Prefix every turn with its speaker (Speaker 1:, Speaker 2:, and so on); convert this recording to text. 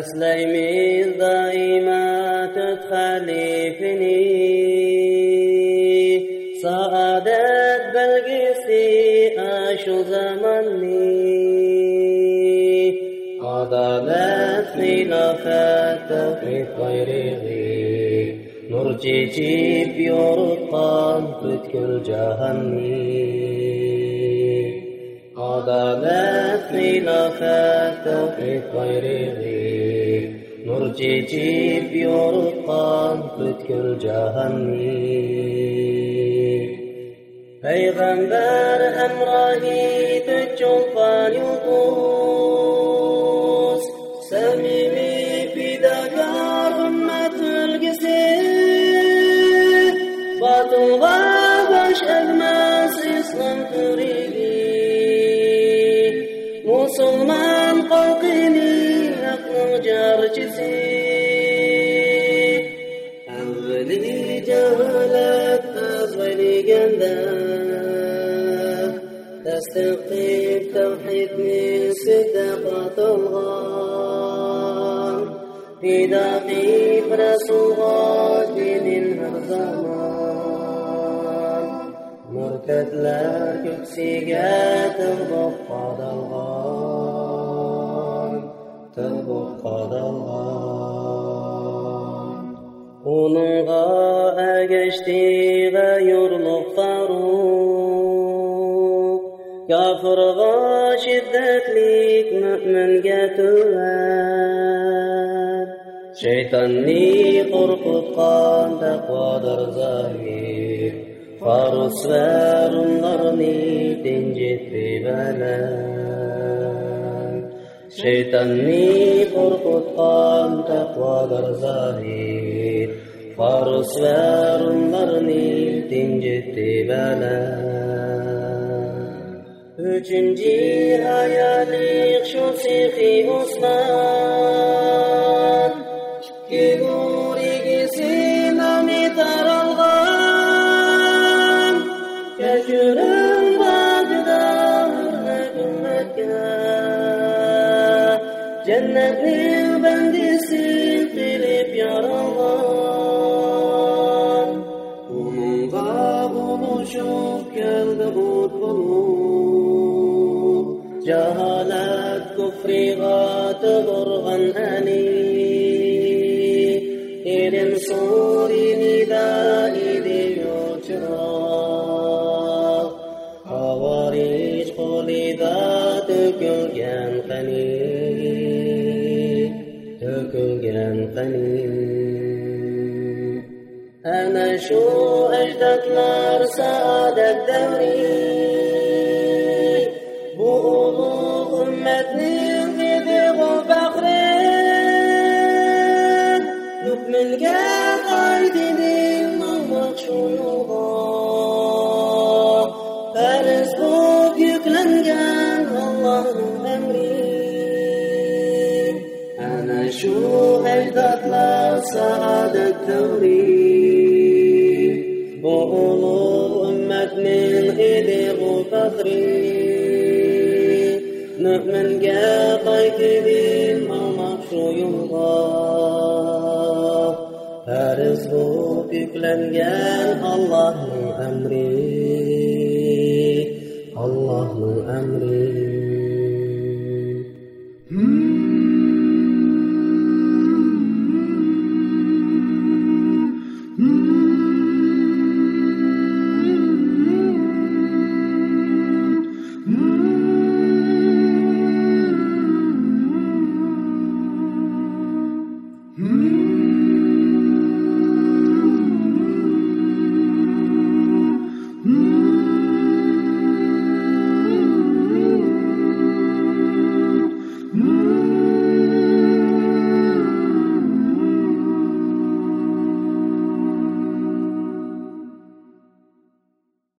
Speaker 1: أسلمي الضيمة تخلفني see أشذمني عظمتني لفات في طريقي نرجيجي بيرقان تكل جهني. عظمتني لفات في طريقي نرجيجي بيرقان تكل جهني. Peygamber emrahi tüccufan yudus Samimi fidakar ümmet ülgisi Batığa baş eğmez İslam türevi Musulman kalkini aklın carcisi Evveli cehalet azveli gender تصديق توحيدني صدقة الله في دقيق رسول دين الزمان مرتد لك بسيقات تبقى دلغان تبقى دلغان Onunğa əgəşdiğə yorluq faruk Kafirğa şiddetlik müminge tüver Şeytanni korkutkan takvadır zahir? Farus ver onlarını dincitri velen Şeytanni korkutkan takvadır zahir? Farus ver onlarını dincitri velen Üçüncü hayalik şu sihi Osman Giguri gisinami taralgan Keşürün bagda hürmetümmeke Cennetli bendisi bilip yaralgan. Onunla buluşup geldi جهالات كفري غاتبر غنأني إذن صوري ندائي دي يجرى. خوارج قولي ذات كنجان قني كنجان قني أنا شو أجدت نار سعادة دوري Mesbuk yüklengen Allah'ın emri Ana şu ecdatla saadet tevri Bu ulu ümmetinin idi bu fahri Nühmen gel kaykidin Allah şu yolda Feriz bu yüklengen Allah'ın emri